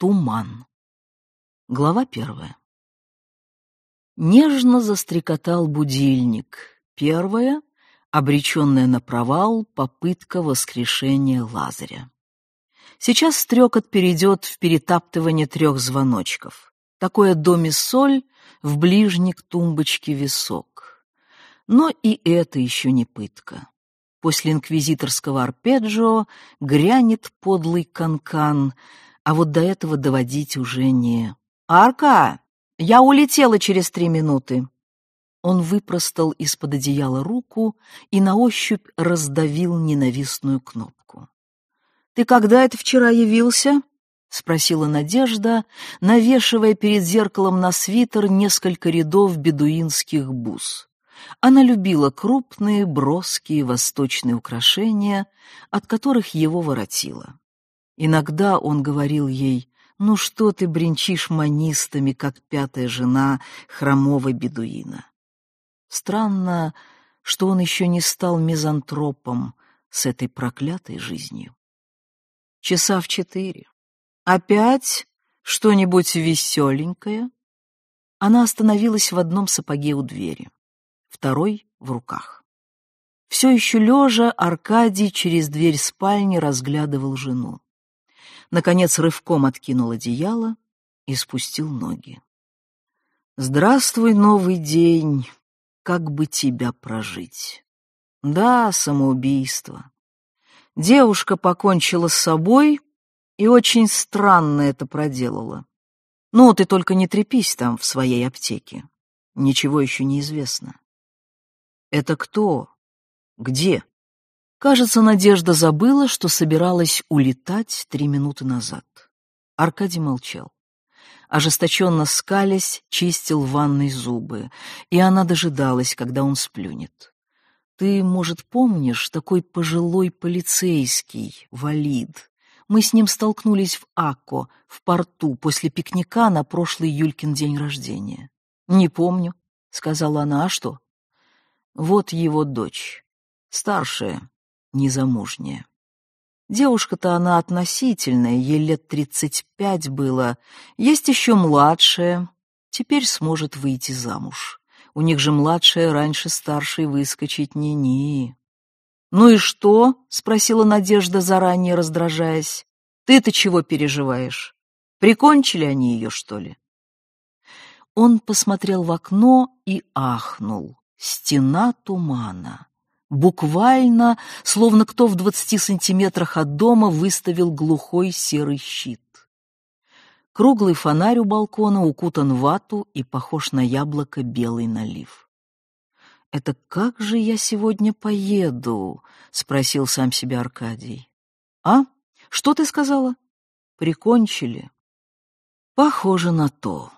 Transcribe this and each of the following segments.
Туман. Глава первая. Нежно застрекотал будильник. Первая, обреченная на провал, попытка воскрешения Лазаря. Сейчас стрекот перейдет в перетаптывание трех звоночков. Такое доми-соль в ближник тумбочки висок. Но и это еще не пытка. После инквизиторского арпеджио грянет подлый канкан, а вот до этого доводить уже не. «Арка, я улетела через три минуты!» Он выпростал из-под одеяла руку и на ощупь раздавил ненавистную кнопку. «Ты когда это вчера явился?» — спросила Надежда, навешивая перед зеркалом на свитер несколько рядов бедуинских бус. Она любила крупные, броские восточные украшения, от которых его воротило. Иногда он говорил ей, «Ну что ты бренчишь манистами, как пятая жена хромого бедуина?» Странно, что он еще не стал мизантропом с этой проклятой жизнью. Часа в четыре. Опять что-нибудь веселенькое? Она остановилась в одном сапоге у двери второй в руках. Все еще лежа, Аркадий через дверь спальни разглядывал жену. Наконец рывком откинул одеяло и спустил ноги. «Здравствуй, новый день! Как бы тебя прожить?» «Да, самоубийство. Девушка покончила с собой и очень странно это проделала. Ну, ты только не трепись там в своей аптеке. Ничего еще не известно. Это кто? Где? Кажется, Надежда забыла, что собиралась улетать три минуты назад. Аркадий молчал. Ожесточенно скалясь, чистил в ванной зубы, и она дожидалась, когда он сплюнет. Ты, может, помнишь, такой пожилой полицейский, валид. Мы с ним столкнулись в Акко, в порту, после пикника на прошлый Юлькин день рождения. «Не помню», — сказала она, — «а что?» Вот его дочь, старшая, незамужняя. Девушка-то она относительная, ей лет тридцать пять было. Есть еще младшая, теперь сможет выйти замуж. У них же младшая раньше старшей выскочить не-не. «Ну и что?» — спросила Надежда, заранее раздражаясь. «Ты-то чего переживаешь? Прикончили они ее, что ли?» Он посмотрел в окно и ахнул стена тумана. Буквально, словно кто в двадцати сантиметрах от дома выставил глухой серый щит. Круглый фонарь у балкона укутан вату и похож на яблоко белый налив. «Это как же я сегодня поеду?» — спросил сам себя Аркадий. «А? Что ты сказала?» «Прикончили?» «Похоже на то».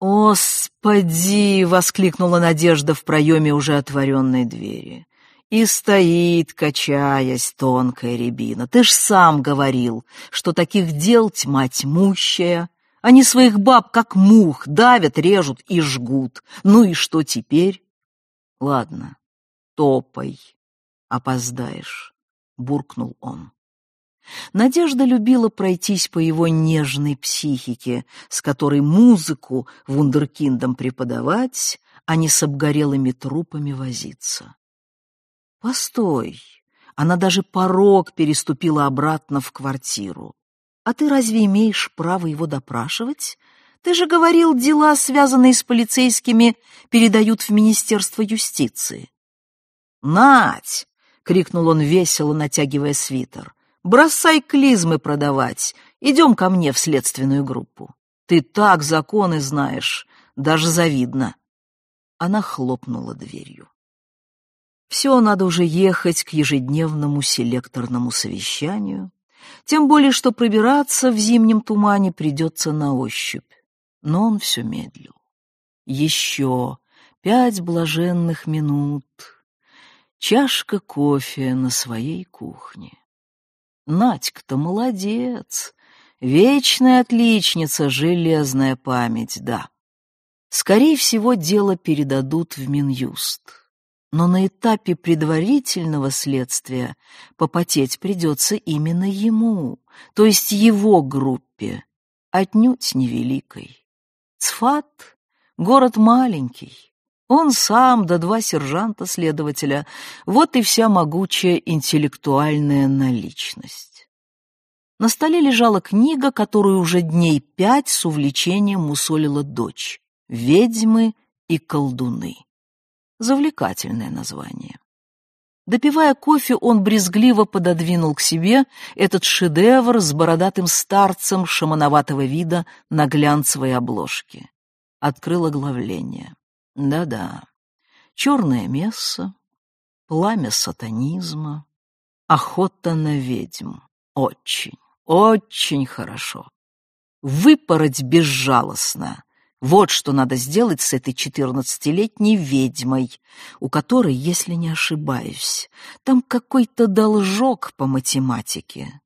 «Господи!» — воскликнула Надежда в проеме уже отворенной двери. И стоит, качаясь, тонкая рябина. Ты ж сам говорил, что таких дел тьма тьмущая. Они своих баб, как мух, давят, режут и жгут. Ну и что теперь? Ладно, топай, опоздаешь, буркнул он. Надежда любила пройтись по его нежной психике, с которой музыку вундеркиндам преподавать, а не с обгорелыми трупами возиться. Постой, она даже порог переступила обратно в квартиру. А ты разве имеешь право его допрашивать? Ты же говорил, дела, связанные с полицейскими, передают в Министерство юстиции. «Нать!» — крикнул он весело, натягивая свитер. Бросай клизмы продавать. Идем ко мне в следственную группу. Ты так законы знаешь, даже завидно. Она хлопнула дверью. Все, надо уже ехать к ежедневному селекторному совещанию, тем более, что пробираться в зимнем тумане придется на ощупь. Но он все медлил. Еще пять блаженных минут. Чашка кофе на своей кухне. Надька-то молодец, вечная отличница, железная память, да. Скорее всего, дело передадут в Минюст. Но на этапе предварительного следствия попотеть придется именно ему, то есть его группе, отнюдь невеликой. Цфат — город маленький. Он сам, да два сержанта-следователя. Вот и вся могучая интеллектуальная наличность. На столе лежала книга, которую уже дней пять с увлечением мусолила дочь. «Ведьмы и колдуны». Завлекательное название. Допивая кофе, он брезгливо пододвинул к себе этот шедевр с бородатым старцем шамановатого вида на глянцевой обложке. Открыл оглавление. Да-да, черное месса, пламя сатанизма, охота на ведьм. Очень, очень хорошо. Выпороть безжалостно вот что надо сделать с этой четырнадцатилетней ведьмой, у которой, если не ошибаюсь, там какой-то должок по математике.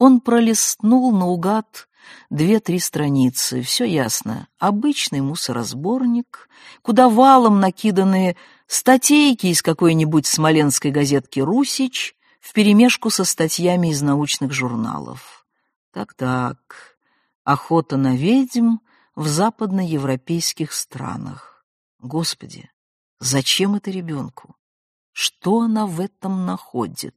Он пролистнул наугад две-три страницы, все ясно. Обычный мусоросборник, куда валом накиданы статейки из какой-нибудь смоленской газетки «Русич» вперемешку со статьями из научных журналов. Так-так, охота на ведьм — в западноевропейских странах. Господи, зачем это ребенку? Что она в этом находит?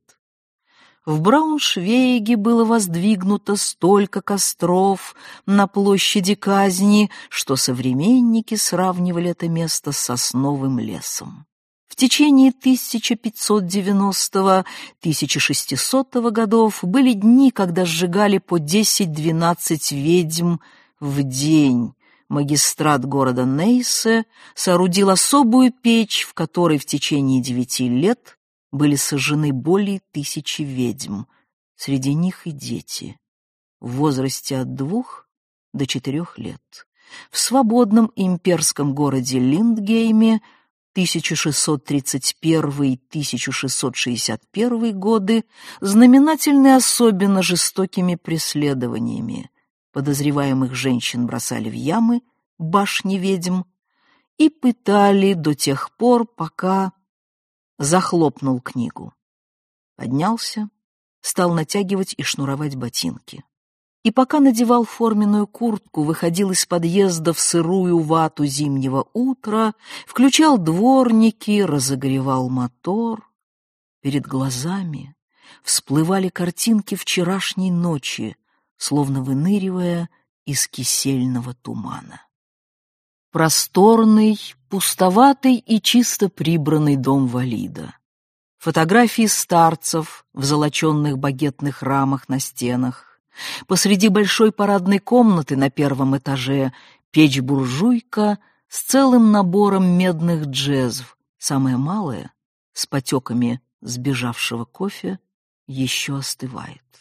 В Брауншвейге было воздвигнуто столько костров на площади казни, что современники сравнивали это место с сосновым лесом. В течение 1590-1600 годов были дни, когда сжигали по 10-12 ведьм в день магистрат города Нейсе соорудил особую печь, в которой в течение девяти лет были сожжены более тысячи ведьм, среди них и дети, в возрасте от двух до четырех лет. В свободном имперском городе Линдгейме 1631-1661 годы знаменательны особенно жестокими преследованиями подозреваемых женщин бросали в ямы, башни ведьм, и пытали до тех пор, пока захлопнул книгу. Поднялся, стал натягивать и шнуровать ботинки. И пока надевал форменную куртку, выходил из подъезда в сырую вату зимнего утра, включал дворники, разогревал мотор. Перед глазами всплывали картинки вчерашней ночи, словно выныривая из кисельного тумана. Просторный, пустоватый и чисто прибранный дом валида. Фотографии старцев в золоченных багетных рамах на стенах. Посреди большой парадной комнаты на первом этаже печь-буржуйка с целым набором медных джезв, самое малое, с потеками сбежавшего кофе, еще остывает.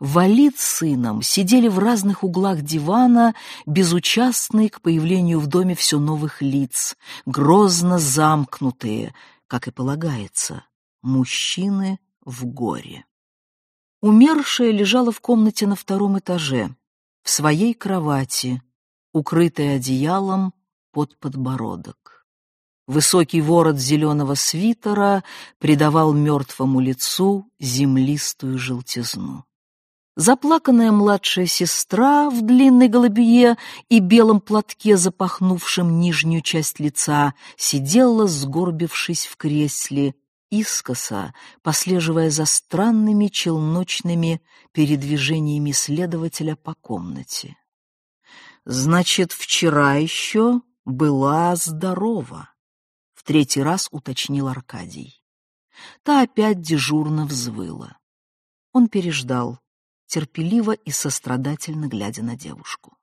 Валид с сыном сидели в разных углах дивана, безучастные к появлению в доме все новых лиц, грозно замкнутые, как и полагается, мужчины в горе. Умершая лежала в комнате на втором этаже, в своей кровати, укрытая одеялом под подбородок. Высокий ворот зеленого свитера придавал мертвому лицу землистую желтизну. Заплаканная младшая сестра в длинной голубие и белом платке, запахнувшем нижнюю часть лица, сидела, сгорбившись в кресле, искоса, послеживая за странными челночными передвижениями следователя по комнате. «Значит, вчера еще была здорова», — в третий раз уточнил Аркадий. Та опять дежурно взвыла. Он переждал терпеливо и сострадательно глядя на девушку.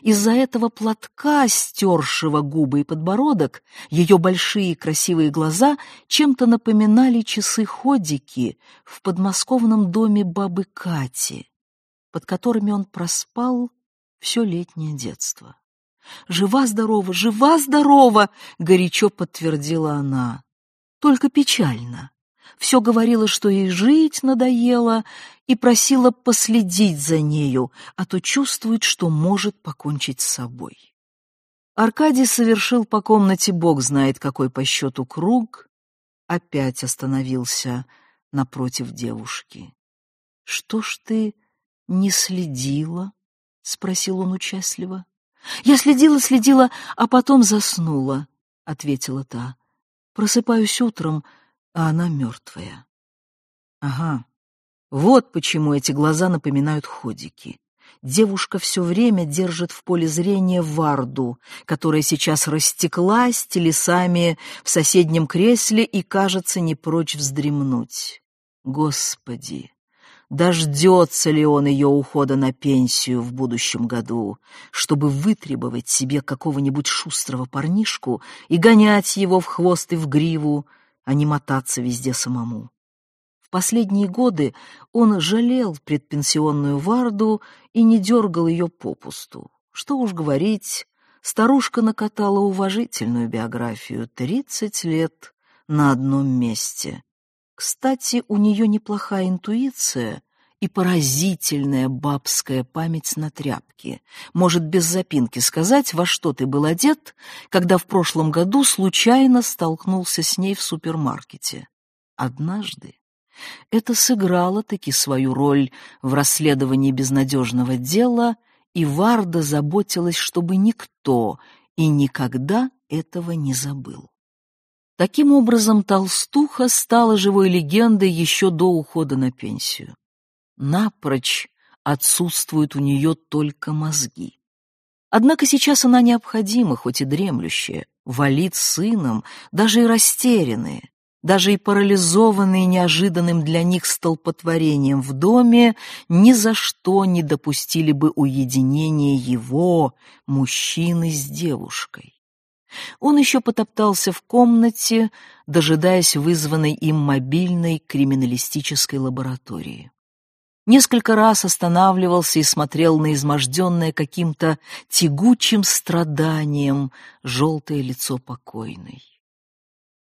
Из-за этого платка, стершего губы и подбородок, ее большие красивые глаза чем-то напоминали часы-ходики в подмосковном доме бабы Кати, под которыми он проспал все летнее детство. «Жива-здорова, жива-здорова!» — горячо подтвердила она. «Только печально все говорила, что ей жить надоело, и просила последить за нею, а то чувствует, что может покончить с собой. Аркадий совершил по комнате бог знает какой по счету круг, опять остановился напротив девушки. «Что ж ты не следила?» — спросил он участливо. Я следила, следила, а потом заснула, ответила та. Просыпаюсь утром, а она мертвая. Ага, вот почему эти глаза напоминают ходики. Девушка все время держит в поле зрения Варду, которая сейчас растеклась телесами в соседнем кресле и, кажется, не прочь вздремнуть. Господи, дождется ли он ее ухода на пенсию в будущем году, чтобы вытребовать себе какого-нибудь шустрого парнишку и гонять его в хвост и в гриву, а не мотаться везде самому. В последние годы он жалел предпенсионную Варду и не дергал ее попусту. Что уж говорить, старушка накатала уважительную биографию — тридцать лет на одном месте. Кстати, у нее неплохая интуиция и поразительная бабская память на тряпке. Может без запинки сказать, во что ты был одет, когда в прошлом году случайно столкнулся с ней в супермаркете. Однажды это сыграло таки свою роль в расследовании безнадежного дела, и Варда заботилась, чтобы никто и никогда этого не забыл. Таким образом, толстуха стала живой легендой еще до ухода на пенсию. Напрочь отсутствуют у нее только мозги. Однако сейчас она необходима, хоть и дремлющая, валит сыном, даже и растерянные даже и парализованные неожиданным для них столпотворением в доме, ни за что не допустили бы уединения его, мужчины с девушкой. Он еще потоптался в комнате, дожидаясь вызванной им мобильной криминалистической лаборатории. Несколько раз останавливался и смотрел на изможденное каким-то тягучим страданием желтое лицо покойной.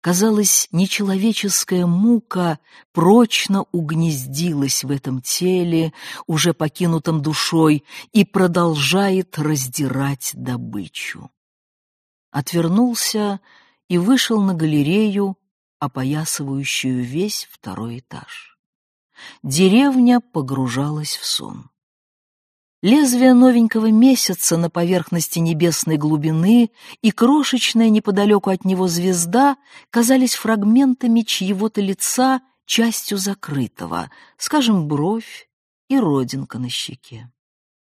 Казалось, нечеловеческая мука прочно угнездилась в этом теле, уже покинутом душой, и продолжает раздирать добычу. Отвернулся и вышел на галерею, опоясывающую весь второй этаж. Деревня погружалась в сон. Лезвие новенького месяца на поверхности небесной глубины и крошечная неподалеку от него звезда казались фрагментами чьего-то лица, частью закрытого, скажем, бровь и родинка на щеке.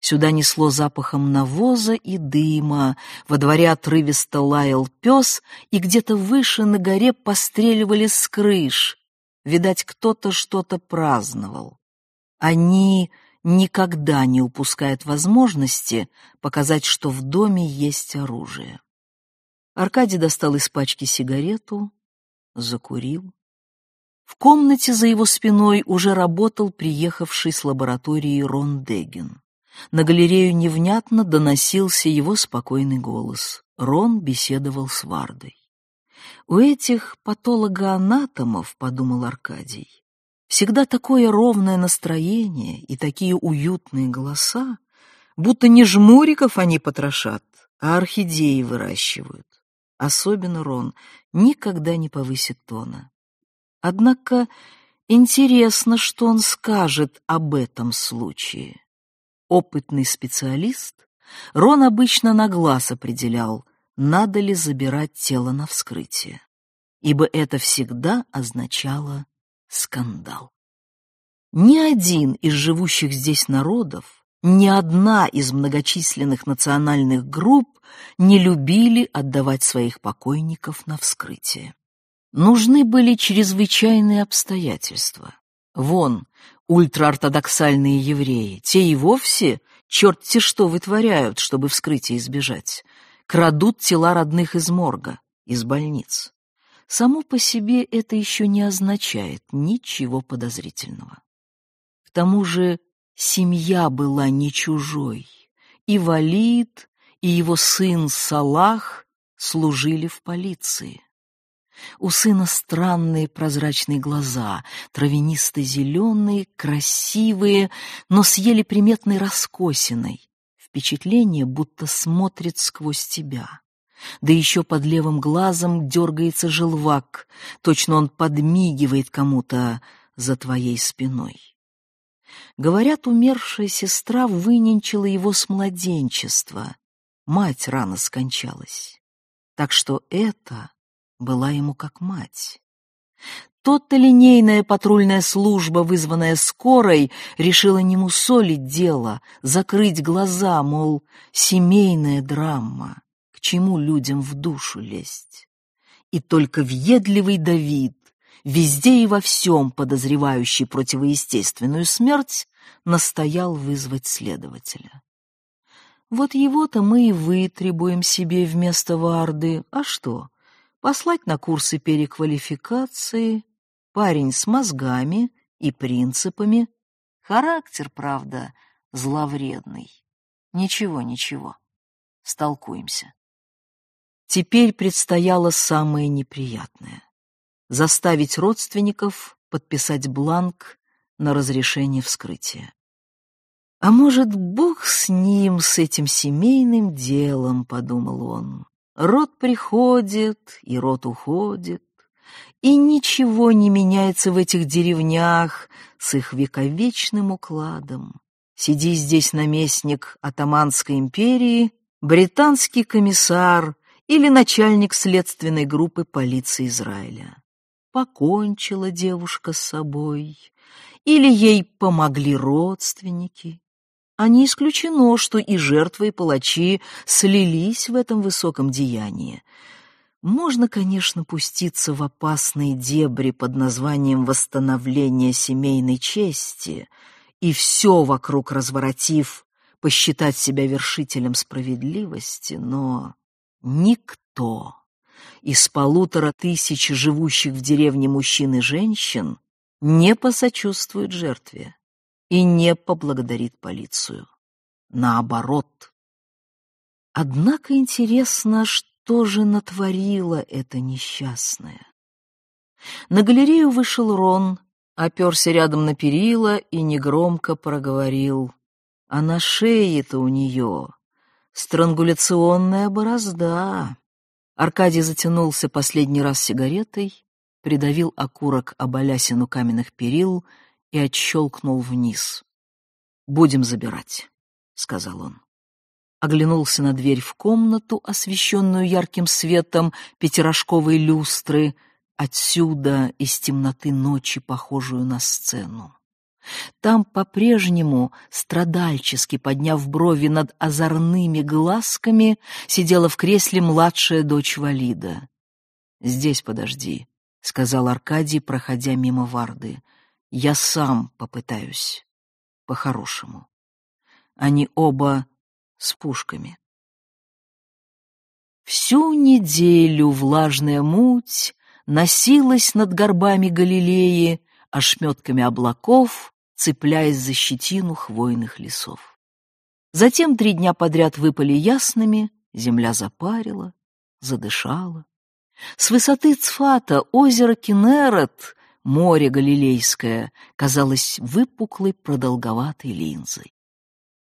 Сюда несло запахом навоза и дыма, во дворе отрывисто лаял пес, и где-то выше на горе постреливали с крыш. Видать, кто-то что-то праздновал. Они никогда не упускает возможности показать, что в доме есть оружие. Аркадий достал из пачки сигарету, закурил. В комнате за его спиной уже работал приехавший с лаборатории Рон Дегин. На галерею невнятно доносился его спокойный голос. Рон беседовал с Вардой. «У этих патологоанатомов, — подумал Аркадий, Всегда такое ровное настроение и такие уютные голоса, будто не жмуриков они потрошат, а орхидеи выращивают. Особенно Рон никогда не повысит тона. Однако интересно, что он скажет об этом случае. Опытный специалист, Рон обычно на глаз определял, надо ли забирать тело на вскрытие, ибо это всегда означало скандал. Ни один из живущих здесь народов, ни одна из многочисленных национальных групп не любили отдавать своих покойников на вскрытие. Нужны были чрезвычайные обстоятельства. Вон, ультраортодоксальные евреи, те и вовсе черт-те что вытворяют, чтобы вскрытие избежать. Крадут тела родных из морга, из больниц. Само по себе это еще не означает ничего подозрительного. К тому же семья была не чужой, и Валид, и его сын Салах служили в полиции. У сына странные прозрачные глаза, травянисто-зеленые, красивые, но с еле приметной раскосиной. Впечатление, будто смотрит сквозь тебя. Да еще под левым глазом дергается желвак, точно он подмигивает кому-то за твоей спиной. Говорят, умершая сестра выненчила его с младенчества. Мать рано скончалась. Так что это была ему как мать. Тот-то линейная патрульная служба, вызванная скорой, решила не мусолить дело, закрыть глаза, мол, семейная драма, к чему людям в душу лезть. И только въедливый Давид, везде и во всем подозревающий противоестественную смерть, настоял вызвать следователя. Вот его-то мы и вытребуем себе вместо Варды. А что? Послать на курсы переквалификации, Парень с мозгами и принципами. Характер, правда, зловредный. Ничего, ничего. Столкуемся. Теперь предстояло самое неприятное — заставить родственников подписать бланк на разрешение вскрытия. «А может, Бог с ним, с этим семейным делом», — подумал он. «Род приходит, и род уходит. И ничего не меняется в этих деревнях с их вековечным укладом. Сиди здесь наместник Атаманской империи, британский комиссар или начальник следственной группы полиции Израиля. Покончила девушка с собой, или ей помогли родственники. А не исключено, что и жертвы, и палачи слились в этом высоком деянии — можно, конечно, пуститься в опасные дебри под названием «восстановление семейной чести» и все вокруг разворотив, посчитать себя вершителем справедливости, но никто из полутора тысяч живущих в деревне мужчин и женщин не посочувствует жертве и не поблагодарит полицию. Наоборот. Однако интересно, что что же натворила эта несчастная? На галерею вышел Рон, оперся рядом на перила и негромко проговорил. А на шее-то у нее странгуляционная борозда. Аркадий затянулся последний раз сигаретой, придавил окурок об алясину каменных перил и отщелкнул вниз. «Будем забирать», — сказал он оглянулся на дверь в комнату, освещенную ярким светом пятирожковой люстры, отсюда из темноты ночи, похожую на сцену. Там по-прежнему, страдальчески подняв брови над озорными глазками, сидела в кресле младшая дочь Валида. «Здесь подожди», — сказал Аркадий, проходя мимо Варды. «Я сам попытаюсь. По-хорошему». Они оба с пушками. Всю неделю влажная муть носилась над горбами Галилеи, ошметками облаков, цепляясь за щетину хвойных лесов. Затем три дня подряд выпали ясными, земля запарила, задышала. С высоты Цфата озеро Кенерет, море Галилейское, казалось выпуклой продолговатой линзой.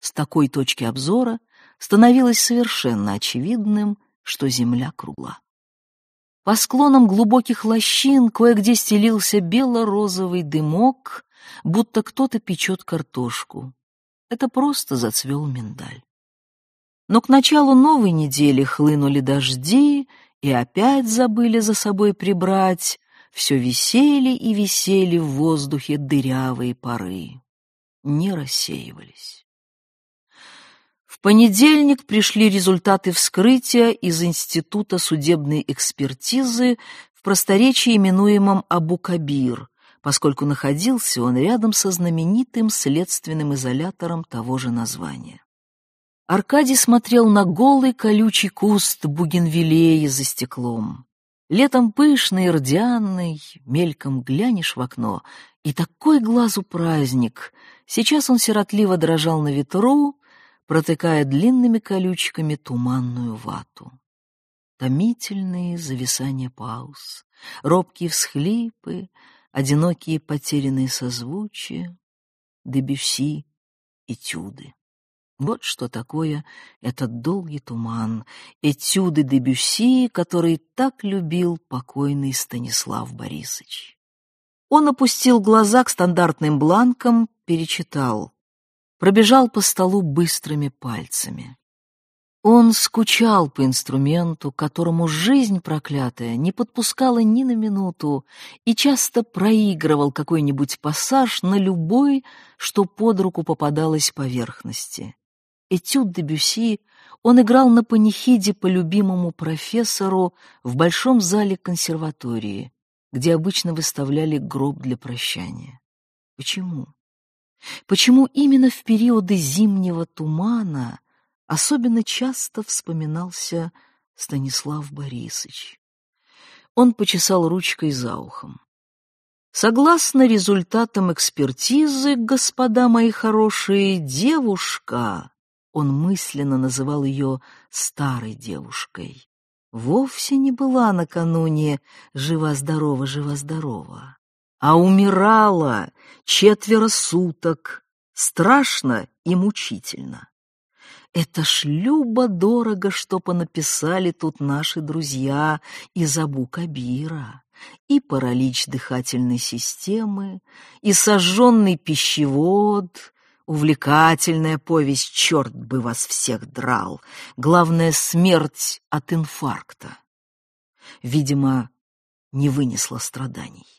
С такой точки обзора становилось совершенно очевидным, что земля кругла. По склонам глубоких лощин кое-где стелился бело-розовый дымок, будто кто-то печет картошку. Это просто зацвел миндаль. Но к началу новой недели хлынули дожди, и опять забыли за собой прибрать, все висели и висели в воздухе дырявые пары, не рассеивались. В понедельник пришли результаты вскрытия из Института судебной экспертизы в просторечии именуемом Абу-Кабир, поскольку находился он рядом со знаменитым следственным изолятором того же названия. Аркадий смотрел на голый колючий куст бугенвиллея за стеклом. Летом пышный, рдяный, мельком глянешь в окно, и такой глазу праздник. Сейчас он сиротливо дрожал на ветру, протыкая длинными колючками туманную вату. Томительные зависания пауз, робкие всхлипы, одинокие потерянные созвучия, дебюси, этюды. Вот что такое этот долгий туман, этюды Дебюсси, который так любил покойный Станислав Борисович. Он опустил глаза к стандартным бланкам, перечитал. Пробежал по столу быстрыми пальцами. Он скучал по инструменту, которому жизнь проклятая не подпускала ни на минуту, и часто проигрывал какой-нибудь пассаж на любой, что под руку попадалось поверхности. Этюд де Бюсси он играл на панихиде по любимому профессору в большом зале консерватории, где обычно выставляли гроб для прощания. Почему? Почему именно в периоды зимнего тумана особенно часто вспоминался Станислав Борисович? Он почесал ручкой за ухом. Согласно результатам экспертизы, господа мои хорошие, девушка, он мысленно называл ее старой девушкой, вовсе не была накануне жива-здорова, жива-здорова, а умирала четверо суток, страшно и мучительно. Это ж любо-дорого, что понаписали тут наши друзья из Абу-Кабира. И паралич дыхательной системы, и сожженный пищевод, увлекательная повесть, черт бы вас всех драл. Главное — смерть от инфаркта. Видимо, не вынесла страданий.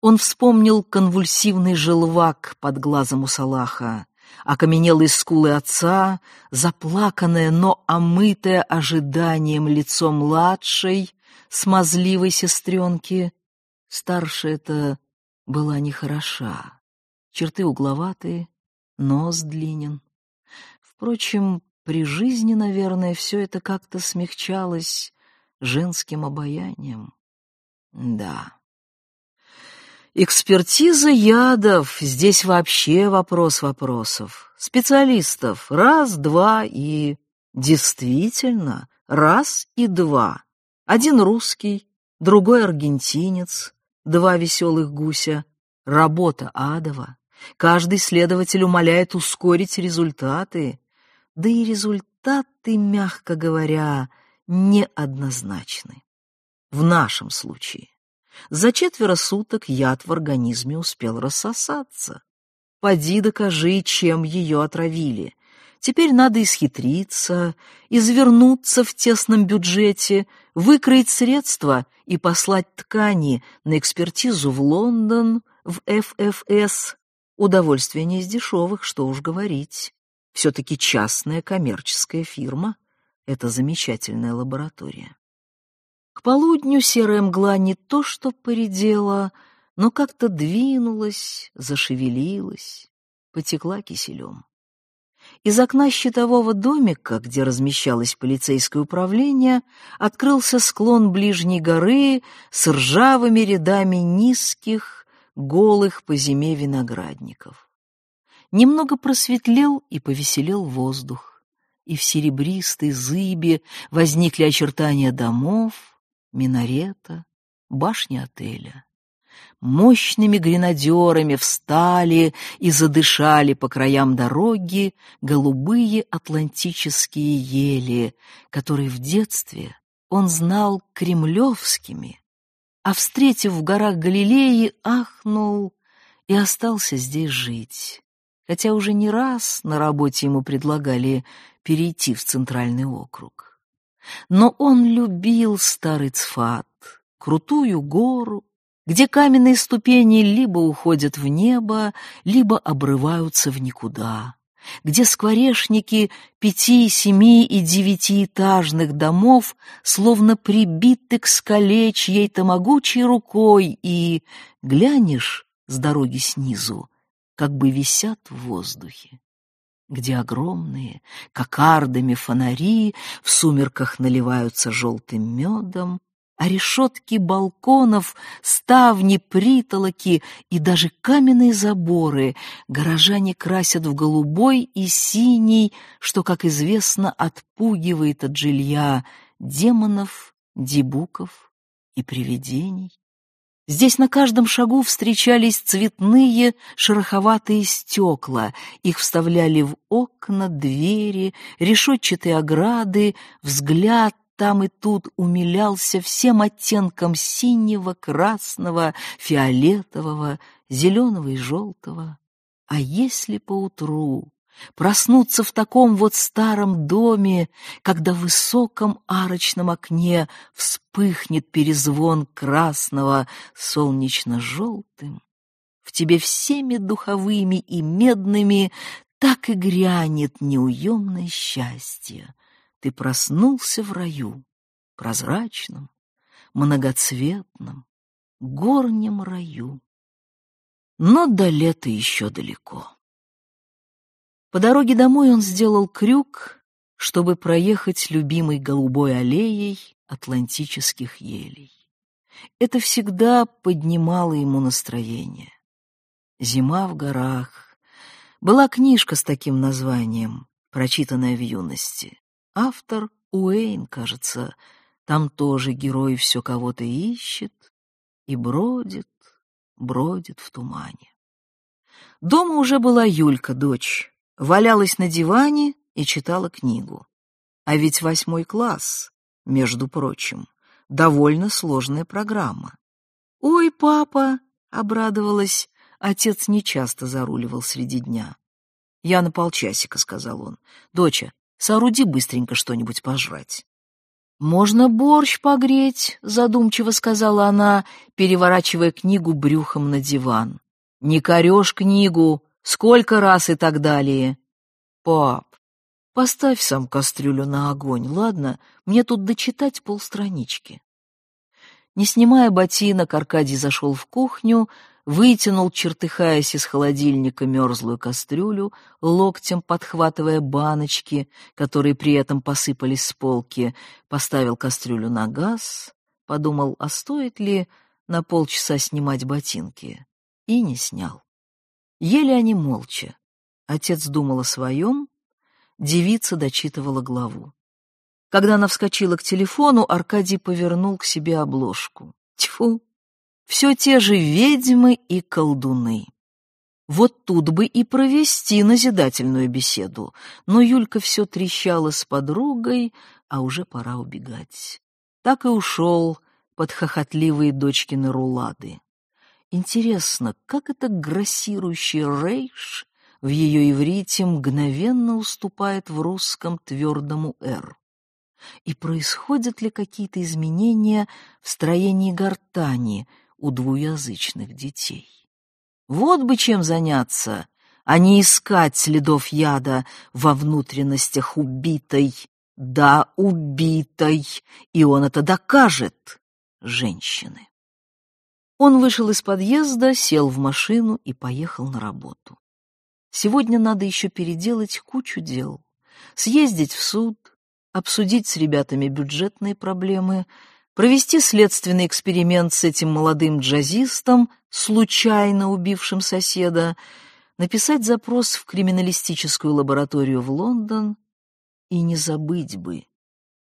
Он вспомнил конвульсивный желвак под глазом у Салаха, окаменелые скулы отца, заплаканное, но омытое ожиданием лицо младшей, смазливой сестренки. Старшая-то была нехороша, черты угловатые, нос длинен. Впрочем, при жизни, наверное, все это как-то смягчалось женским обаянием. Да. Экспертиза ядов — здесь вообще вопрос вопросов. Специалистов — раз, два и... Действительно, раз и два. Один русский, другой аргентинец, два веселых гуся. Работа адова. Каждый следователь умоляет ускорить результаты. Да и результаты, мягко говоря, неоднозначны. В нашем случае. За четверо суток яд в организме успел рассосаться. Поди докажи, чем ее отравили. Теперь надо исхитриться, извернуться в тесном бюджете, выкроить средства и послать ткани на экспертизу в Лондон, в ФФС. Удовольствие не из дешевых, что уж говорить. Все-таки частная коммерческая фирма — это замечательная лаборатория. К полудню серая мгла не то что поредела, но как-то двинулась, зашевелилась, потекла киселем. Из окна щитового домика, где размещалось полицейское управление, открылся склон ближней горы с ржавыми рядами низких, голых по зиме виноградников. Немного просветлел и повеселел воздух, и в серебристой зыбе возникли очертания домов, минарета, башни отеля. Мощными гренадерами встали и задышали по краям дороги голубые атлантические ели, которые в детстве он знал кремлевскими, а, встретив в горах Галилеи, ахнул и остался здесь жить, хотя уже не раз на работе ему предлагали перейти в центральный округ. Но он любил старый Цфат, крутую гору, где каменные ступени либо уходят в небо, либо обрываются в никуда, где скворечники пяти, семи и девятиэтажных домов словно прибиты к скале чьей-то могучей рукой и, глянешь с дороги снизу, как бы висят в воздухе где огромные кокардами фонари в сумерках наливаются желтым медом, а решетки балконов, ставни, притолоки и даже каменные заборы горожане красят в голубой и синий, что, как известно, отпугивает от жилья демонов, дебуков и привидений. Здесь на каждом шагу встречались цветные шероховатые стекла. Их вставляли в окна, двери, решетчатые ограды. Взгляд там и тут умилялся всем оттенкам синего, красного, фиолетового, зеленого и желтого. А если поутру проснуться в таком вот старом доме, когда в высоком арочном окне вспыхнет перезвон красного солнечно-желтым, в тебе всеми духовыми и медными так и грянет неуемное счастье. Ты проснулся в раю, прозрачном, многоцветном, горнем раю. Но до лета еще далеко. По дороге домой он сделал крюк, чтобы проехать любимой голубой аллеей атлантических елей. Это всегда поднимало ему настроение. Зима в горах, была книжка с таким названием, прочитанная в юности. Автор Уэйн, кажется. Там тоже герой все кого-то ищет и бродит, бродит в тумане. Дома уже была Юлька, дочь, валялась на диване и читала книгу. А ведь восьмой класс, между прочим, довольно сложная программа. «Ой, папа!» — обрадовалась Отец нечасто заруливал среди дня. «Я на полчасика», — сказал он. «Доча, сооруди быстренько что-нибудь пожрать». «Можно борщ погреть», — задумчиво сказала она, переворачивая книгу брюхом на диван. «Не корешь книгу, сколько раз и так далее». «Пап, поставь сам кастрюлю на огонь, ладно? Мне тут дочитать полстранички». Не снимая ботинок, Аркадий зашел в кухню, вытянул, чертыхаясь из холодильника, мерзлую кастрюлю, локтем подхватывая баночки, которые при этом посыпались с полки, поставил кастрюлю на газ, подумал, а стоит ли на полчаса снимать ботинки, и не снял. Ели они молча. Отец думал о своем, девица дочитывала главу. Когда она вскочила к телефону, Аркадий повернул к себе обложку. Тьфу! все те же ведьмы и колдуны. Вот тут бы и провести назидательную беседу, но Юлька все трещала с подругой, а уже пора убегать. Так и ушел под хохотливые дочкины рулады. Интересно, как это грассирующий рейш в ее иврите мгновенно уступает в русском твердому «р»? И происходят ли какие-то изменения в строении гортани, у двуязычных детей. Вот бы чем заняться, а не искать следов яда во внутренностях убитой, да, убитой, и он это докажет, женщины. Он вышел из подъезда, сел в машину и поехал на работу. Сегодня надо еще переделать кучу дел, съездить в суд, обсудить с ребятами бюджетные проблемы — провести следственный эксперимент с этим молодым джазистом, случайно убившим соседа, написать запрос в криминалистическую лабораторию в Лондон и не забыть бы.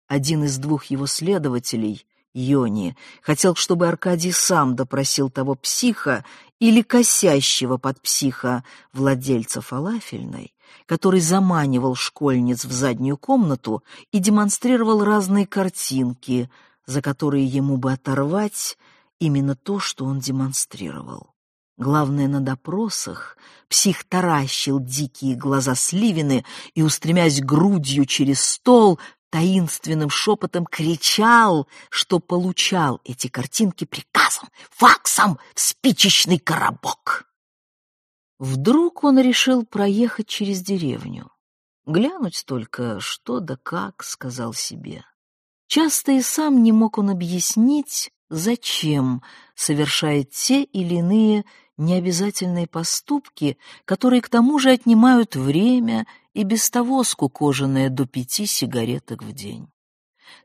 Один из двух его следователей, Йони, хотел, чтобы Аркадий сам допросил того психа или косящего под психа владельца фалафельной, который заманивал школьниц в заднюю комнату и демонстрировал разные картинки — за которые ему бы оторвать именно то, что он демонстрировал. Главное, на допросах псих таращил дикие глаза Сливины и, устремясь грудью через стол, таинственным шепотом кричал, что получал эти картинки приказом, факсом в спичечный коробок. Вдруг он решил проехать через деревню. Глянуть только, что да как, сказал себе. Часто и сам не мог он объяснить, зачем совершает те или иные необязательные поступки, которые к тому же отнимают время и без того скукоженное до пяти сигареток в день.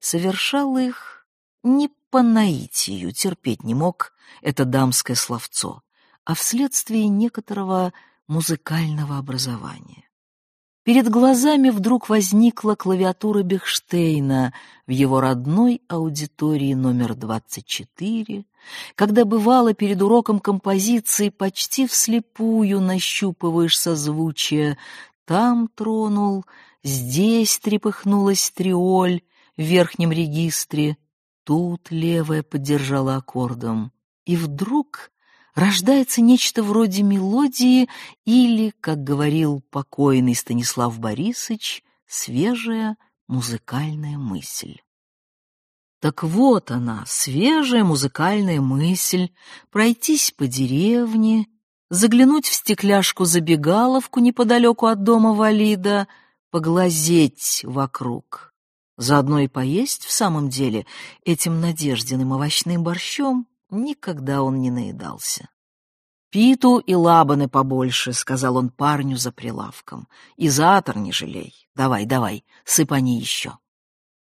Совершал их не по наитию, терпеть не мог это дамское словцо, а вследствие некоторого музыкального образования. Перед глазами вдруг возникла клавиатура Бехштейна в его родной аудитории номер 24, когда бывало перед уроком композиции почти вслепую нащупываешь созвучие «там тронул», «здесь трепыхнулась триоль», в верхнем регистре, тут левая поддержала аккордом. И вдруг рождается нечто вроде мелодии или, как говорил покойный Станислав Борисович, свежая музыкальная мысль. Так вот она, свежая музыкальная мысль, пройтись по деревне, заглянуть в стекляшку-забегаловку неподалеку от дома Валида, поглазеть вокруг. Заодно и поесть в самом деле этим надежденным овощным борщом никогда он не наедался. «Питу и лабаны побольше», — сказал он парню за прилавком. «И затор не жалей. Давай, давай, сыпани еще».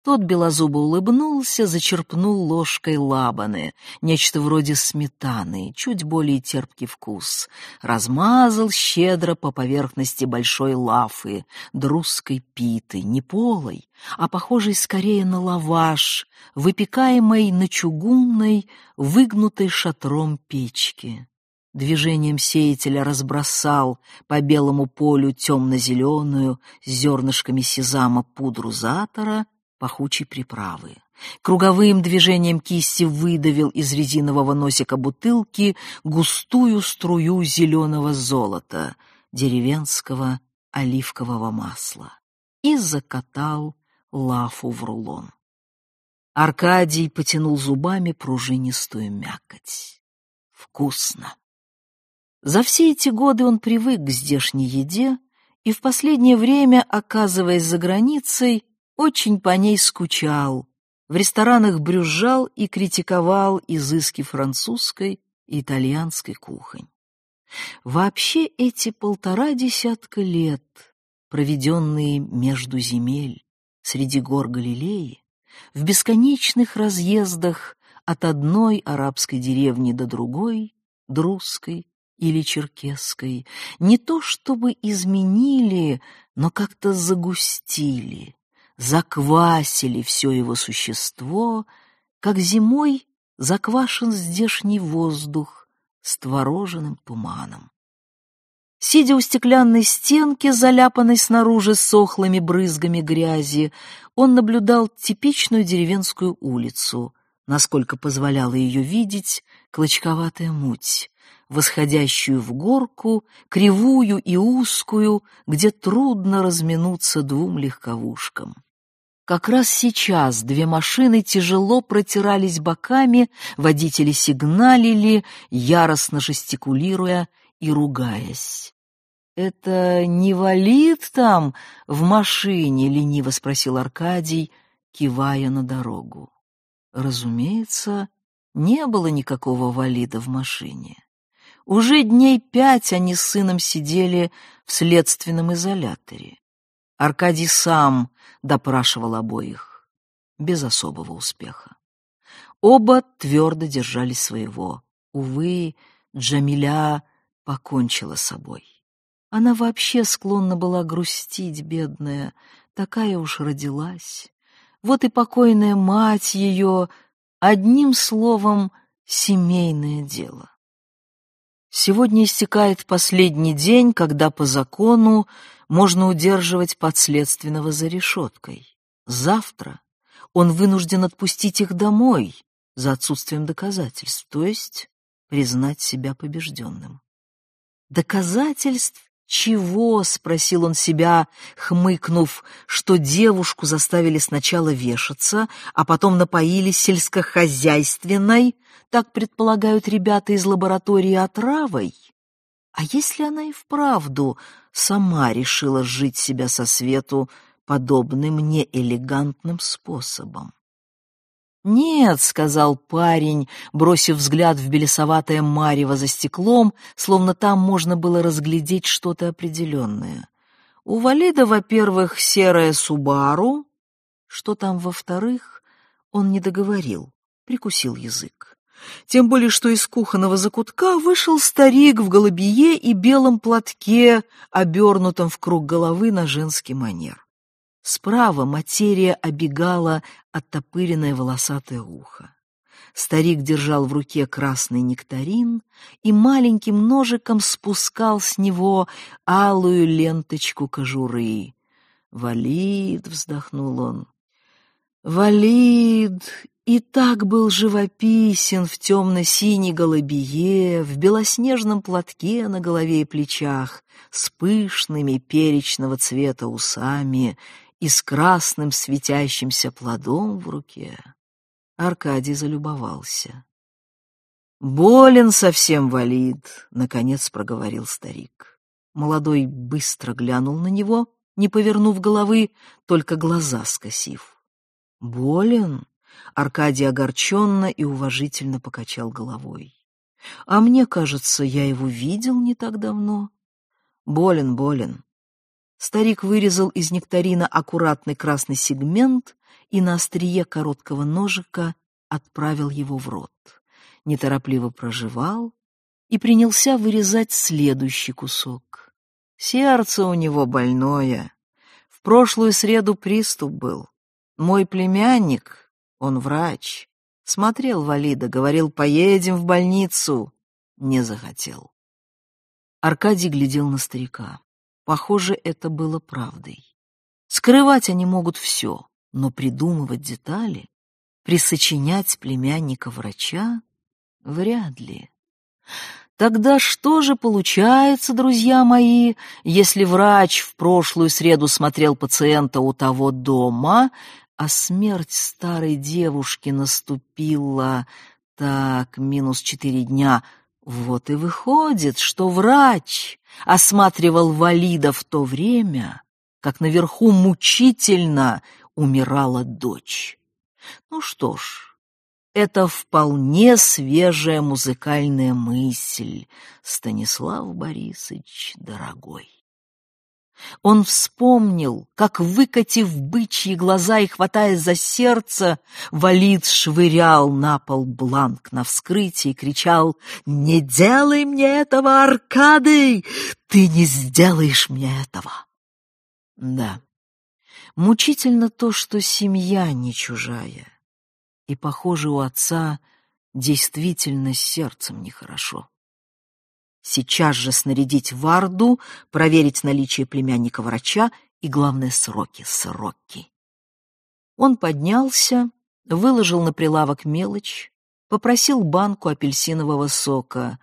Тот белозубо улыбнулся, зачерпнул ложкой лабаны, нечто вроде сметаны, чуть более терпкий вкус, размазал щедро по поверхности большой лафы, друзской питы, не полой, а похожей скорее на лаваш, выпекаемой на чугунной, выгнутой шатром печки. Движением сеятеля разбросал по белому полю темно-зеленую с зернышками сезама пудру затора пахучей приправы. Круговым движением кисти выдавил из резинового носика бутылки густую струю зеленого золота, деревенского оливкового масла, и закатал лафу в рулон. Аркадий потянул зубами пружинистую мякоть. Вкусно. За все эти годы он привык к здешней еде и в последнее время, оказываясь за границей, очень по ней скучал, в ресторанах брюзжал и критиковал изыски французской и итальянской кухонь. Вообще эти полтора десятка лет, проведенные между земель, среди гор Галилеи, в бесконечных разъездах от одной арабской деревни до другой, друзской или черкесской, не то чтобы изменили, но как-то загустили, заквасили все его существо, как зимой заквашен здешний воздух с твороженным туманом. Сидя у стеклянной стенки, заляпанной снаружи сохлыми брызгами грязи, он наблюдал типичную деревенскую улицу, насколько позволяла ее видеть клочковатая муть, восходящую в горку, кривую и узкую, где трудно разминуться двум легковушкам. Как раз сейчас две машины тяжело протирались боками, водители сигналили, яростно жестикулируя и ругаясь. «Это не валит там в машине?» — лениво спросил Аркадий, кивая на дорогу. Разумеется, не было никакого валида в машине. Уже дней пять они с сыном сидели в следственном изоляторе. Аркадий сам допрашивал обоих, без особого успеха. Оба твердо держали своего. Увы, Джамиля покончила собой. Она вообще склонна была грустить, бедная, такая уж родилась. Вот и покойная мать ее, одним словом, семейное дело. Сегодня истекает последний день, когда по закону можно удерживать подследственного за решеткой. Завтра он вынужден отпустить их домой за отсутствием доказательств, то есть признать себя побежденным. Доказательств «Чего?» — спросил он себя, хмыкнув, что девушку заставили сначала вешаться, а потом напоили сельскохозяйственной, так предполагают ребята из лаборатории отравой. А если она и вправду сама решила жить себя со свету подобным неэлегантным способом? «Нет», — сказал парень, бросив взгляд в белесоватое марево за стеклом, словно там можно было разглядеть что-то определенное. «У Валида, во-первых, серая Субару. Что там, во-вторых, он не договорил, прикусил язык. Тем более, что из кухонного закутка вышел старик в голубие и белом платке, обернутом в круг головы на женский манер. Справа материя обегала оттопыренное волосатое ухо. Старик держал в руке красный нектарин и маленьким ножиком спускал с него алую ленточку кожуры. «Валид!» — вздохнул он. Валид и так был живописен в темно-синей голубие, в белоснежном платке на голове и плечах, с пышными перечного цвета усами и с красным светящимся плодом в руке. Аркадий залюбовался. «Болен совсем валид», — наконец проговорил старик. Молодой быстро глянул на него, не повернув головы, только глаза скосив. «Болен?» — Аркадий огорченно и уважительно покачал головой. «А мне кажется, я его видел не так давно». «Болен, болен». Старик вырезал из нектарина аккуратный красный сегмент и на острие короткого ножика отправил его в рот. Неторопливо прожевал и принялся вырезать следующий кусок. Сердце у него больное. В прошлую среду приступ был. Мой племянник, он врач, смотрел Валида, говорил, поедем в больницу. Не захотел. Аркадий глядел на старика. Похоже, это было правдой. Скрывать они могут все, но придумывать детали, присочинять племянника врача — вряд ли. Тогда что же получается, друзья мои, если врач в прошлую среду смотрел пациента у того дома, а смерть старой девушки наступила, так, минус четыре дня, вот и выходит, что врач осматривал Валида в то время, как наверху мучительно умирала дочь. Ну что ж, это вполне свежая музыкальная мысль, Станислав Борисович, дорогой. Он вспомнил, как, выкатив бычьи глаза и хватаясь за сердце, валид швырял на пол бланк на вскрытии и кричал «Не делай мне этого, Аркадий! Ты не сделаешь мне этого!» Да, Мучительно то, что семья не чужая. И, похоже, у отца действительно с сердцем нехорошо. Сейчас же снарядить Варду, проверить наличие племянника врача и, главное, сроки, сроки. Он поднялся, выложил на прилавок мелочь, попросил банку апельсинового сока.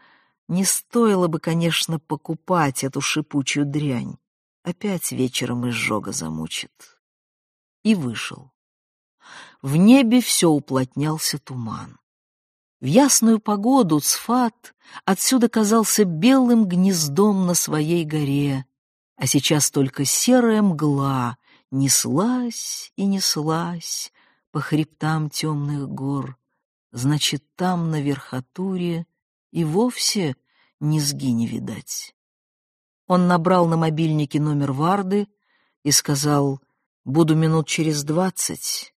Не стоило бы, конечно, покупать эту шипучую дрянь. Опять вечером изжога замучит и вышел. В небе все уплотнялся туман. В ясную погоду Цфат отсюда казался белым гнездом на своей горе, а сейчас только серая мгла неслась и неслась по хребтам темных гор. Значит, там, на верхотуре, и вовсе низги не видать. Он набрал на мобильнике номер Варды и сказал Буду минут через двадцать.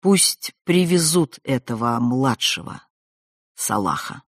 Пусть привезут этого младшего, Салаха.